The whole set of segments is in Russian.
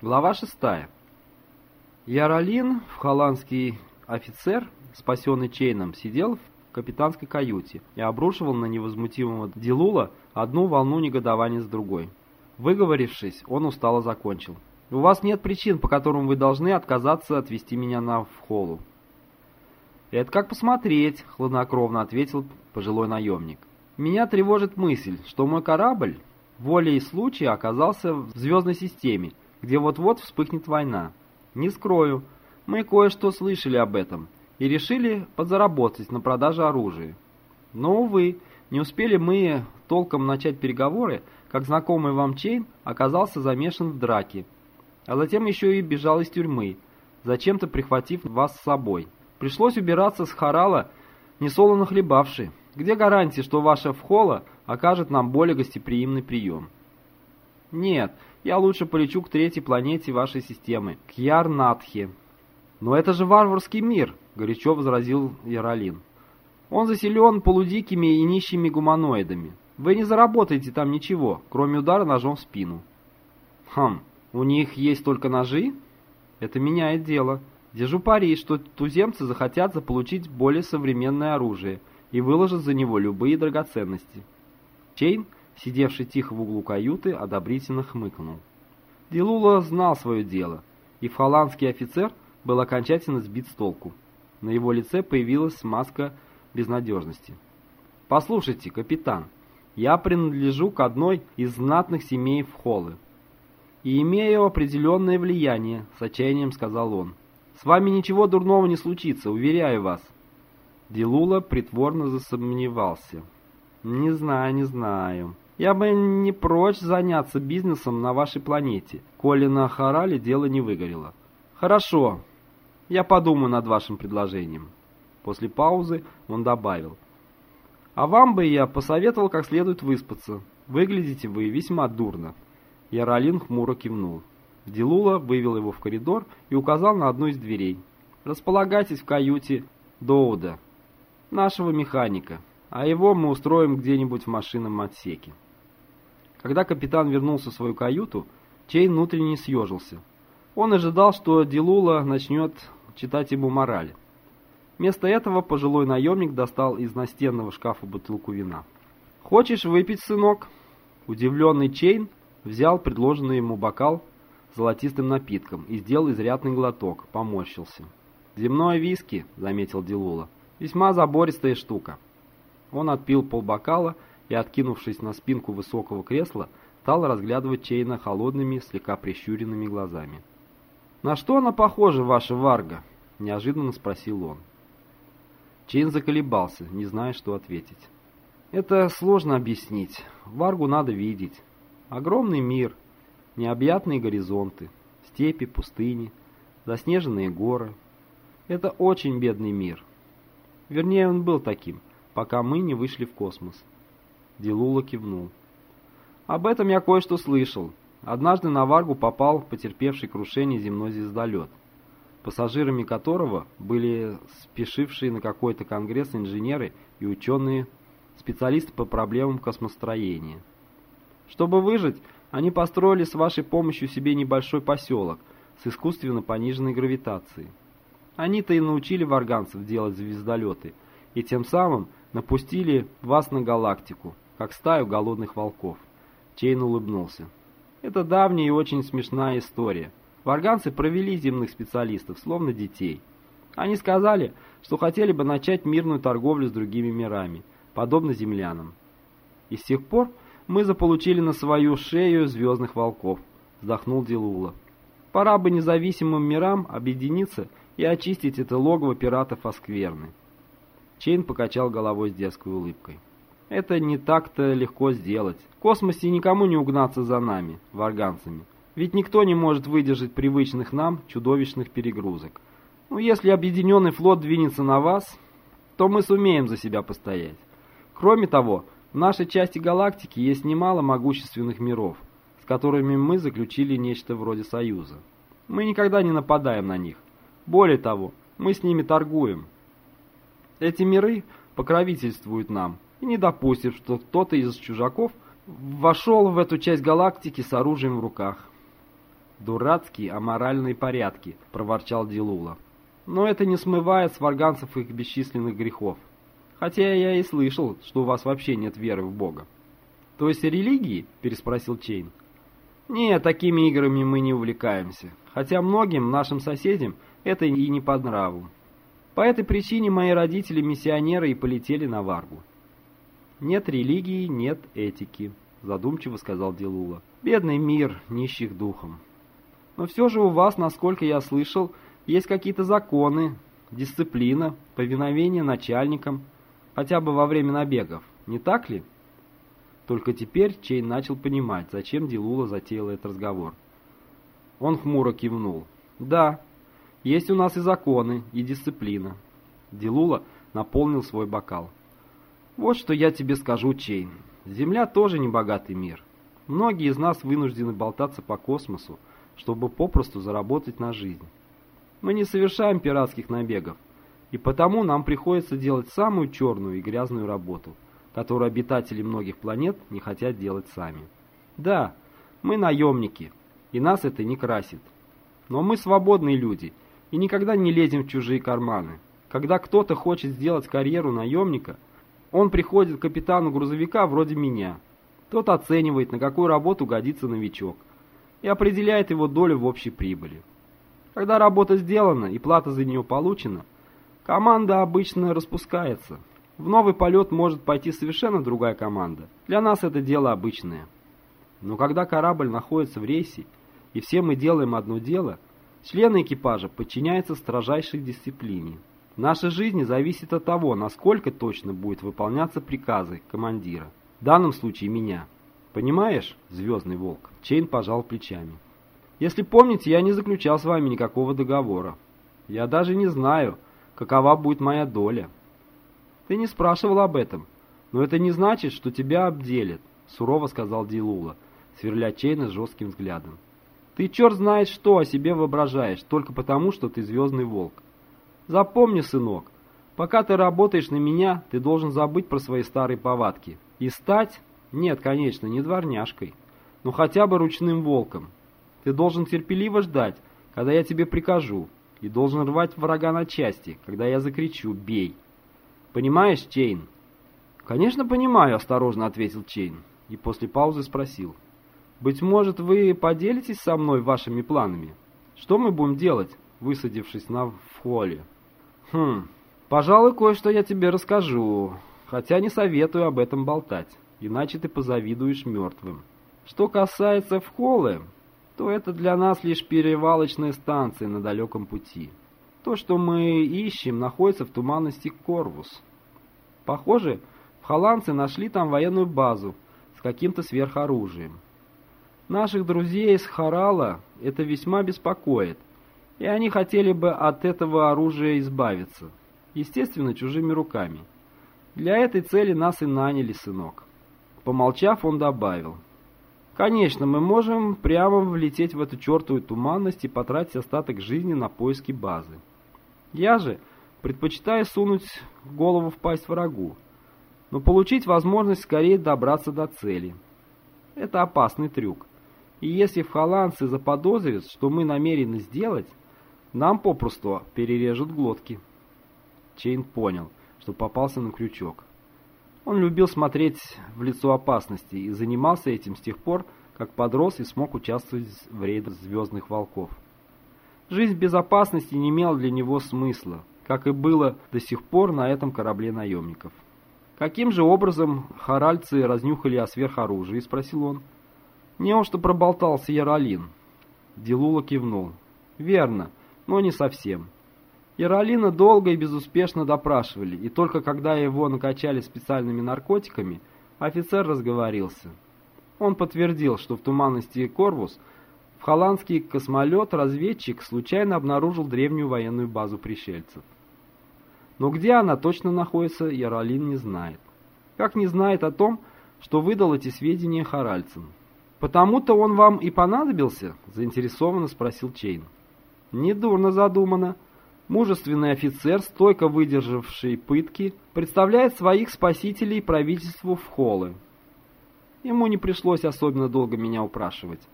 Глава 6. Яролин, холландский офицер, спасенный Чейном, сидел в капитанской каюте и обрушивал на невозмутимого Дилула одну волну негодования с другой. Выговорившись, он устало закончил. «У вас нет причин, по которым вы должны отказаться отвезти меня на Вхолу». «Это как посмотреть», — хладнокровно ответил пожилой наемник. «Меня тревожит мысль, что мой корабль волей случая оказался в звездной системе, где вот-вот вспыхнет война. Не скрою, мы кое-что слышали об этом и решили подзаработать на продаже оружия. Но, увы, не успели мы толком начать переговоры, как знакомый вам Чейн оказался замешан в драке, а затем еще и бежал из тюрьмы, зачем-то прихватив вас с собой. Пришлось убираться с Харала, несолоно хлебавши. Где гарантия, что ваша Вхола окажет нам более гостеприимный прием? Нет, я лучше полечу к третьей планете вашей системы, к Ярнатхе. Но это же варварский мир, горячо возразил Яролин. Он заселен полудикими и нищими гуманоидами. Вы не заработаете там ничего, кроме удара ножом в спину. Хм, у них есть только ножи? Это меняет дело. Держу пари, что туземцы захотят заполучить более современное оружие и выложат за него любые драгоценности. Чейн, сидевший тихо в углу каюты, одобрительно хмыкнул. Дилула знал свое дело, и фаланский офицер был окончательно сбит с толку. На его лице появилась маска безнадежности. «Послушайте, капитан, я принадлежу к одной из знатных семей в Холлы и имею определенное влияние», — с отчаянием сказал он. «С вами ничего дурного не случится, уверяю вас». Дилула притворно засомневался. «Не знаю, не знаю. Я бы не прочь заняться бизнесом на вашей планете, коли на Харале дело не выгорело». «Хорошо. Я подумаю над вашим предложением». После паузы он добавил. «А вам бы я посоветовал как следует выспаться. Выглядите вы весьма дурно». Яролин хмуро кивнул. Дилула вывел его в коридор и указал на одну из дверей. «Располагайтесь в каюте Доуда, нашего механика, а его мы устроим где-нибудь в машинном отсеке». Когда капитан вернулся в свою каюту, Чейн внутренне съежился. Он ожидал, что Дилула начнет читать ему мораль. Вместо этого пожилой наемник достал из настенного шкафа бутылку вина. «Хочешь выпить, сынок?» Удивленный Чейн взял предложенный ему бокал с золотистым напитком и сделал изрядный глоток, поморщился. «Земное виски», — заметил Дилула, — «весьма забористая штука». Он отпил полбокала и, откинувшись на спинку высокого кресла, стал разглядывать Чейна холодными, слегка прищуренными глазами. «На что она похожа, ваша Варга?» — неожиданно спросил он. Чейн заколебался, не зная, что ответить. «Это сложно объяснить. Варгу надо видеть. Огромный мир, необъятные горизонты, степи, пустыни, заснеженные горы. Это очень бедный мир. Вернее, он был таким, пока мы не вышли в космос». Дилула кивнул. «Об этом я кое-что слышал. Однажды на Варгу попал потерпевший крушение земной звездолет пассажирами которого были спешившие на какой-то конгресс инженеры и ученые, специалисты по проблемам космостроения. Чтобы выжить, они построили с вашей помощью себе небольшой поселок с искусственно пониженной гравитацией. Они-то и научили варганцев делать звездолеты, и тем самым напустили вас на галактику, как стаю голодных волков. Чейн улыбнулся. Это давняя и очень смешная история. Варганцы провели земных специалистов, словно детей. Они сказали, что хотели бы начать мирную торговлю с другими мирами, подобно землянам. И с тех пор мы заполучили на свою шею звездных волков, вздохнул Дилула. Пора бы независимым мирам объединиться и очистить это логово пиратов Оскверны. Чейн покачал головой с детской улыбкой. Это не так-то легко сделать. В космосе никому не угнаться за нами, варганцами. Ведь никто не может выдержать привычных нам чудовищных перегрузок. Ну, если объединенный флот двинется на вас, то мы сумеем за себя постоять. Кроме того, в нашей части галактики есть немало могущественных миров, с которыми мы заключили нечто вроде союза. Мы никогда не нападаем на них. Более того, мы с ними торгуем. Эти миры покровительствуют нам и не допустят, что кто-то из чужаков вошел в эту часть галактики с оружием в руках. «Дурацкие аморальные порядки», — проворчал Дилула. «Но это не смывает с них бесчисленных грехов. Хотя я и слышал, что у вас вообще нет веры в Бога». «То есть религии?» — переспросил Чейн. «Нет, такими играми мы не увлекаемся. Хотя многим нашим соседям это и не по нраву. По этой причине мои родители миссионеры и полетели на Варгу». «Нет религии, нет этики», — задумчиво сказал Дилула. «Бедный мир нищих духом». Но все же у вас, насколько я слышал, есть какие-то законы, дисциплина, повиновение начальникам, хотя бы во время набегов, не так ли? Только теперь Чейн начал понимать, зачем Дилула затеял этот разговор. Он хмуро кивнул. «Да, есть у нас и законы, и дисциплина». Дилула наполнил свой бокал. «Вот что я тебе скажу, Чейн. Земля тоже не богатый мир. Многие из нас вынуждены болтаться по космосу, чтобы попросту заработать на жизнь. Мы не совершаем пиратских набегов, и потому нам приходится делать самую черную и грязную работу, которую обитатели многих планет не хотят делать сами. Да, мы наемники, и нас это не красит. Но мы свободные люди и никогда не лезем в чужие карманы. Когда кто-то хочет сделать карьеру наемника, он приходит к капитану грузовика вроде меня. Тот оценивает, на какую работу годится новичок и определяет его долю в общей прибыли. Когда работа сделана и плата за нее получена, команда обычно распускается. В новый полет может пойти совершенно другая команда. Для нас это дело обычное. Но когда корабль находится в рейсе, и все мы делаем одно дело, члены экипажа подчиняются строжайшей дисциплине. Наша жизнь зависит от того, насколько точно будет выполняться приказы командира, в данном случае меня. Понимаешь, Звездный Волк? Чейн пожал плечами. Если помните, я не заключал с вами никакого договора. Я даже не знаю, какова будет моя доля. Ты не спрашивал об этом, но это не значит, что тебя обделят, сурово сказал Дилула, сверля Чейна жестким взглядом. Ты черт знает что о себе воображаешь, только потому, что ты Звездный Волк. Запомни, сынок, пока ты работаешь на меня, ты должен забыть про свои старые повадки и стать нет, конечно, не дворняжкой, но хотя бы ручным волком. Ты должен терпеливо ждать, когда я тебе прикажу, и должен рвать врага на части, когда я закричу «бей». Понимаешь, Чейн? Конечно, понимаю, осторожно ответил Чейн, и после паузы спросил. Быть может, вы поделитесь со мной вашими планами? Что мы будем делать, высадившись на Вхоле? Хм, пожалуй, кое-что я тебе расскажу, хотя не советую об этом болтать иначе ты позавидуешь мертвым. Что касается Вхолы, то это для нас лишь перевалочная станция на далеком пути. То, что мы ищем, находится в туманности Корвус. Похоже, холландцы нашли там военную базу с каким-то сверхоружием. Наших друзей из Харала это весьма беспокоит, и они хотели бы от этого оружия избавиться. Естественно, чужими руками. Для этой цели нас и наняли, сынок. Помолчав, он добавил. «Конечно, мы можем прямо влететь в эту чертовую туманность и потратить остаток жизни на поиски базы. Я же предпочитаю сунуть голову в пасть врагу, но получить возможность скорее добраться до цели. Это опасный трюк. И если в холландцы заподозрят, что мы намерены сделать, нам попросту перережут глотки». Чейн понял, что попался на крючок. Он любил смотреть в лицо опасности и занимался этим с тех пор, как подрос и смог участвовать в рейдах «Звездных волков». Жизнь безопасности не имела для него смысла, как и было до сих пор на этом корабле наемников. «Каким же образом харальцы разнюхали о сверхоружии?» – спросил он. «Неужто проболтался Яролин?» Дилула кивнул. «Верно, но не совсем. Яролина долго и безуспешно допрашивали, и только когда его накачали специальными наркотиками, офицер разговорился. Он подтвердил, что в туманности Корвус в холландский космолет-разведчик случайно обнаружил древнюю военную базу пришельцев. Но где она точно находится, Яролин не знает. Как не знает о том, что выдал эти сведения Харальцам. «Потому-то он вам и понадобился?» – заинтересованно спросил Чейн. «Недурно задумано», Мужественный офицер, стойко выдержавший пытки, представляет своих спасителей правительству в холлы. Ему не пришлось особенно долго меня упрашивать,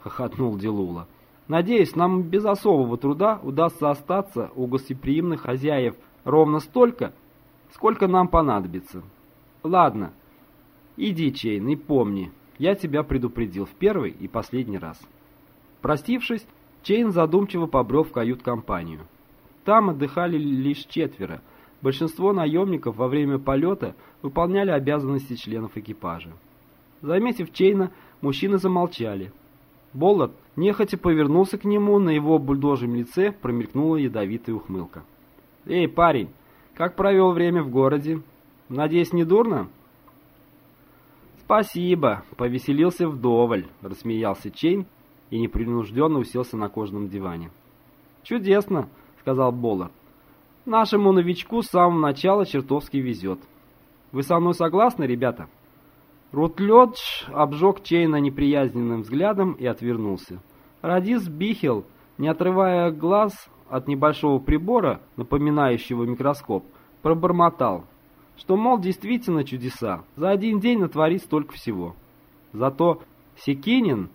хохотнул Дилула. Надеюсь, нам без особого труда удастся остаться у гостеприимных хозяев ровно столько, сколько нам понадобится. Ладно, иди, Чейн, и помни, я тебя предупредил в первый и последний раз. Простившись, Чейн задумчиво побрел в кают-компанию. Там отдыхали лишь четверо. Большинство наемников во время полета выполняли обязанности членов экипажа. Заметив Чейна, мужчины замолчали. Боллард нехотя повернулся к нему, на его бульдожьем лице промелькнула ядовитая ухмылка. «Эй, парень, как провел время в городе? Надеюсь, не дурно?» «Спасибо, повеселился вдоволь», — рассмеялся Чейн и непринужденно уселся на кожаном диване. «Чудесно», — сказал Боллард. «Нашему новичку с самого начала чертовски везет. Вы со мной согласны, ребята?» Рутледж обжег Чейна неприязненным взглядом и отвернулся. Радис Бихел, не отрывая глаз от небольшого прибора, напоминающего микроскоп, пробормотал, что, мол, действительно чудеса, за один день натворить столько всего. Зато Секинин,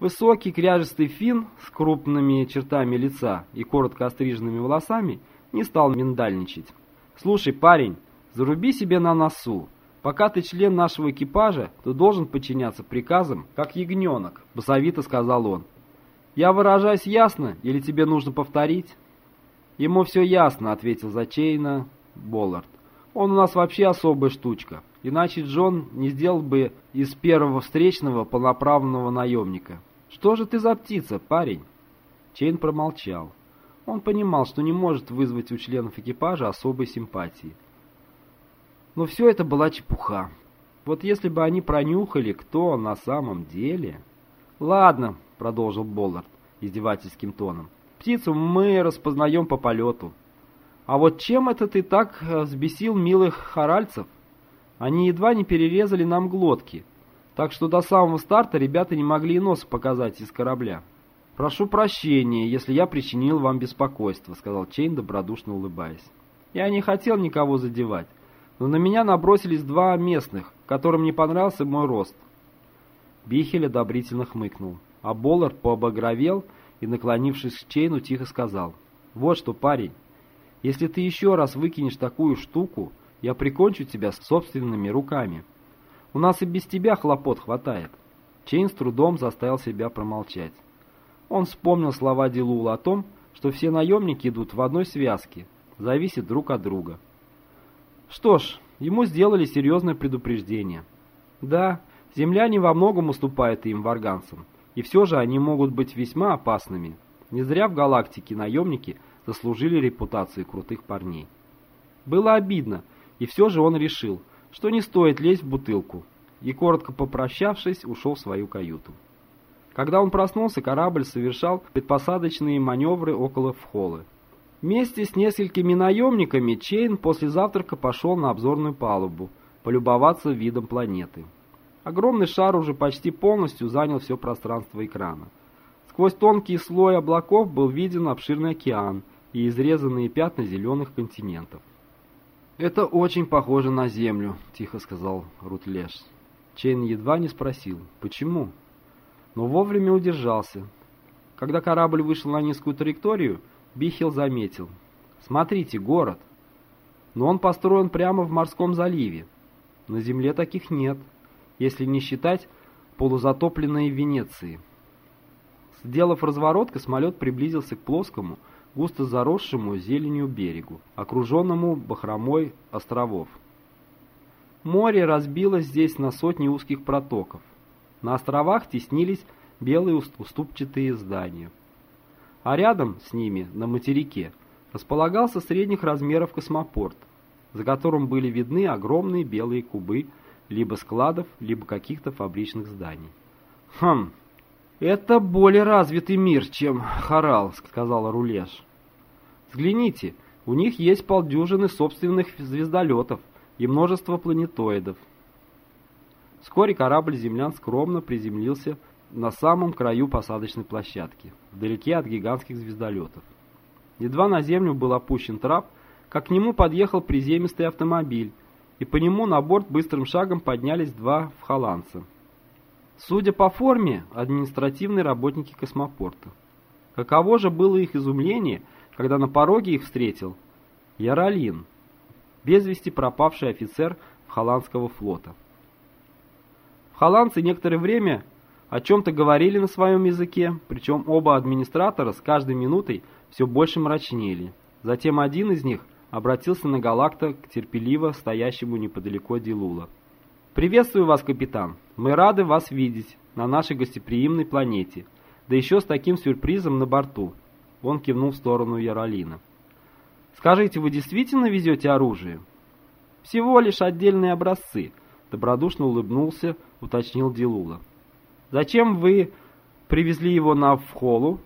высокий кряжестый фин с крупными чертами лица и коротко остриженными волосами, не стал миндальничать. «Слушай, парень, заруби себе на носу, Пока ты член нашего экипажа, то должен подчиняться приказам, как ягненок», — басовито сказал он. «Я выражаюсь ясно, или тебе нужно повторить?» «Ему все ясно», — ответил Зачейна Боллард. «Он у нас вообще особая штучка, иначе Джон не сделал бы из первого встречного полноправного наемника. Что же ты за птица, парень?» Чейн промолчал. Он понимал, что не может вызвать у членов экипажа особой симпатии. Но все это была чепуха. Вот если бы они пронюхали, кто на самом деле... «Ладно», — продолжил Боллард издевательским тоном, — «птицу мы распознаем по полету. А вот чем это ты так э, взбесил милых хоральцев? Они едва не перерезали нам глотки, так что до самого старта ребята не могли и нос показать из корабля». «Прошу прощения, если я причинил вам беспокойство», — сказал Чейн, добродушно улыбаясь. «Я не хотел никого задевать но на меня набросились два местных, которым не понравился мой рост. Бихель одобрительно хмыкнул, а Боллард пообогровел и, наклонившись к Чейну, тихо сказал, «Вот что, парень, если ты еще раз выкинешь такую штуку, я прикончу тебя собственными руками. У нас и без тебя хлопот хватает». Чейн с трудом заставил себя промолчать. Он вспомнил слова Дилула о том, что все наемники идут в одной связке, зависят друг от друга. Что ж, ему сделали серьезное предупреждение. Да, земляне во многом уступают им варганцам, и все же они могут быть весьма опасными. Не зря в галактике наемники заслужили репутацию крутых парней. Было обидно, и все же он решил, что не стоит лезть в бутылку, и, коротко попрощавшись, ушел в свою каюту. Когда он проснулся, корабль совершал предпосадочные маневры около вхолы. Вместе с несколькими наемниками Чейн после завтрака пошел на обзорную палубу, полюбоваться видом планеты. Огромный шар уже почти полностью занял все пространство экрана. Сквозь тонкий слой облаков был виден обширный океан и изрезанные пятна зеленых континентов. «Это очень похоже на Землю», — тихо сказал Рутлеш. Чейн едва не спросил, почему, но вовремя удержался. Когда корабль вышел на низкую траекторию, Бихел заметил. «Смотрите, город. Но он построен прямо в морском заливе. На земле таких нет, если не считать полузатопленной Венеции». Сделав разворот, космолет приблизился к плоскому, густо заросшему зеленью берегу, окруженному бахромой островов. Море разбилось здесь на сотни узких протоков. На островах теснились белые уступчатые здания а рядом с ними, на материке, располагался средних размеров космопорт, за которым были видны огромные белые кубы либо складов, либо каких-то фабричных зданий. «Хм, это более развитый мир, чем Харал», — сказал Рулеш. «Взгляните, у них есть полдюжины собственных звездолетов и множество планетоидов». Вскоре корабль землян скромно приземлился на самом краю посадочной площадки, вдалеке от гигантских звездолетов. Едва на землю был опущен трап, как к нему подъехал приземистый автомобиль, и по нему на борт быстрым шагом поднялись два вхоландца. Судя по форме, административные работники космопорта. Каково же было их изумление, когда на пороге их встретил Яролин, без вести пропавший офицер Холландского флота. Холландцы некоторое время о чем-то говорили на своем языке, причем оба администратора с каждой минутой все больше мрачнели. Затем один из них обратился на Галакта к терпеливо стоящему неподалеку Дилула. «Приветствую вас, капитан. Мы рады вас видеть на нашей гостеприимной планете, да еще с таким сюрпризом на борту». Он кивнул в сторону Яролина. «Скажите, вы действительно везете оружие?» «Всего лишь отдельные образцы», — добродушно улыбнулся, уточнил Дилула. «Зачем вы привезли его на Вхолу?»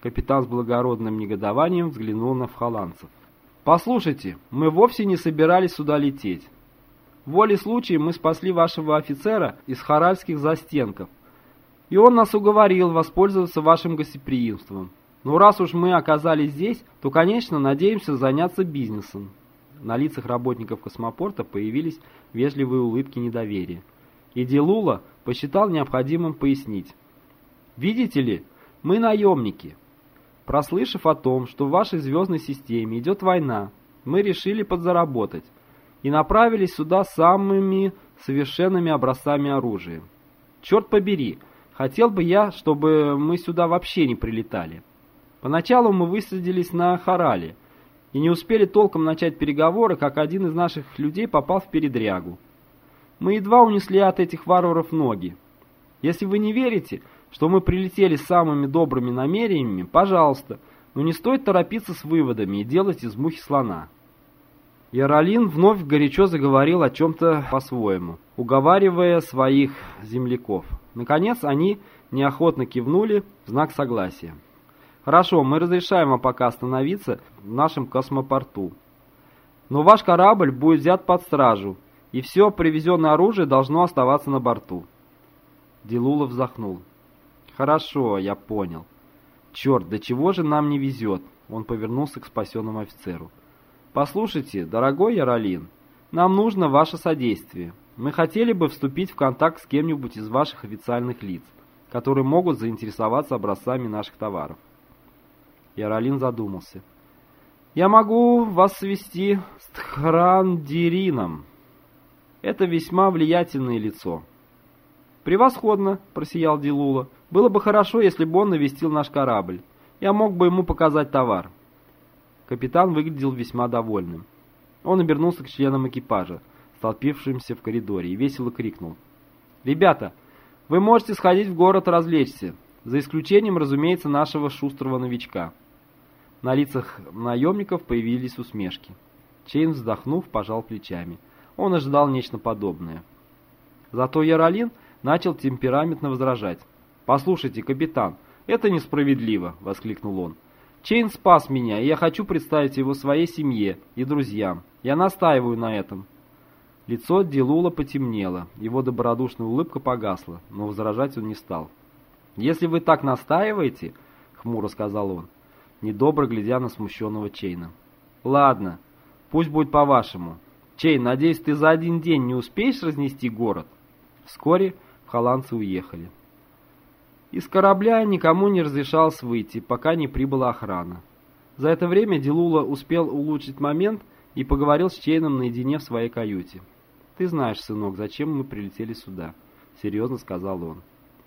Капитан с благородным негодованием взглянул на вхоландцев. «Послушайте, мы вовсе не собирались сюда лететь. Волей случая мы спасли вашего офицера из харальских застенков, и он нас уговорил воспользоваться вашим гостеприимством. Но раз уж мы оказались здесь, то, конечно, надеемся заняться бизнесом». На лицах работников космопорта появились вежливые улыбки недоверия. И Дилула посчитал необходимым пояснить. «Видите ли, мы наемники. Прослышав о том, что в вашей звездной системе идет война, мы решили подзаработать и направились сюда самыми совершенными образцами оружия. Черт побери, хотел бы я, чтобы мы сюда вообще не прилетали. Поначалу мы высадились на Харале и не успели толком начать переговоры, как один из наших людей попал в передрягу. Мы едва унесли от этих варваров ноги. Если вы не верите, что мы прилетели с самыми добрыми намерениями, пожалуйста, но не стоит торопиться с выводами и делать из мухи слона. Яролин вновь горячо заговорил о чем-то по-своему, уговаривая своих земляков. Наконец они неохотно кивнули в знак согласия. «Хорошо, мы разрешаем вам пока остановиться в нашем космопорту. Но ваш корабль будет взят под стражу, и все привезенное оружие должно оставаться на борту». Дилула вздохнул. «Хорошо, я понял. Черт, до чего же нам не везет?» Он повернулся к спасенному офицеру. «Послушайте, дорогой Яролин, нам нужно ваше содействие. Мы хотели бы вступить в контакт с кем-нибудь из ваших официальных лиц, которые могут заинтересоваться образцами наших товаров». Яролин задумался. «Я могу вас свести с Тхрандирином. Это весьма влиятельное лицо». «Превосходно!» – просиял Дилула. «Было бы хорошо, если бы он навестил наш корабль. Я мог бы ему показать товар». Капитан выглядел весьма довольным. Он обернулся к членам экипажа, столпившимся в коридоре, и весело крикнул. «Ребята, вы можете сходить в город развлечься, за исключением, разумеется, нашего шустрого новичка». На лицах наемников появились усмешки. Чейн, вздохнув, пожал плечами. Он ожидал нечто подобное. Зато Яролин начал темпераментно возражать. «Послушайте, капитан, это несправедливо!» — воскликнул он. Чейн спас меня, и я хочу представить его своей семье и друзьям. Я настаиваю на этом». Лицо Дилула потемнело, его добродушная улыбка погасла, но возражать он не стал. «Если вы так настаиваете», — хмуро сказал он, недобро глядя на смущенного Чейна. «Ладно, пусть будет по-вашему. Чейн, надеюсь, ты за один день не успеешь разнести город?» Вскоре вхоланцы уехали. Из корабля никому не разрешалось выйти, пока не прибыла охрана. За это время Дилула успел улучить момент и поговорил с Чейном наедине в своей каюте. «Ты знаешь, сынок, зачем мы прилетели сюда?» — серьезно сказал он.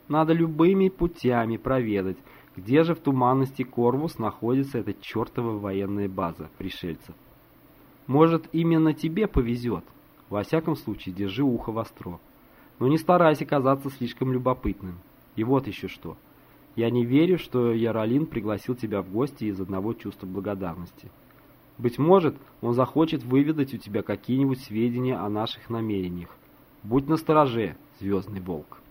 «Надо любыми путями проведать, где же в туманности Корвус находится эта чертова военная база пришельцев. Может, именно тебе повезет. Во всяком случае, держи ухо востро. Но не старайся казаться слишком любопытным. И вот еще что. Я не верю, что Яролин пригласил тебя в гости из одного чувства благодарности. Быть может, он захочет выведать у тебя какие-нибудь сведения о наших намерениях. Будь настороже, Звездный Волк.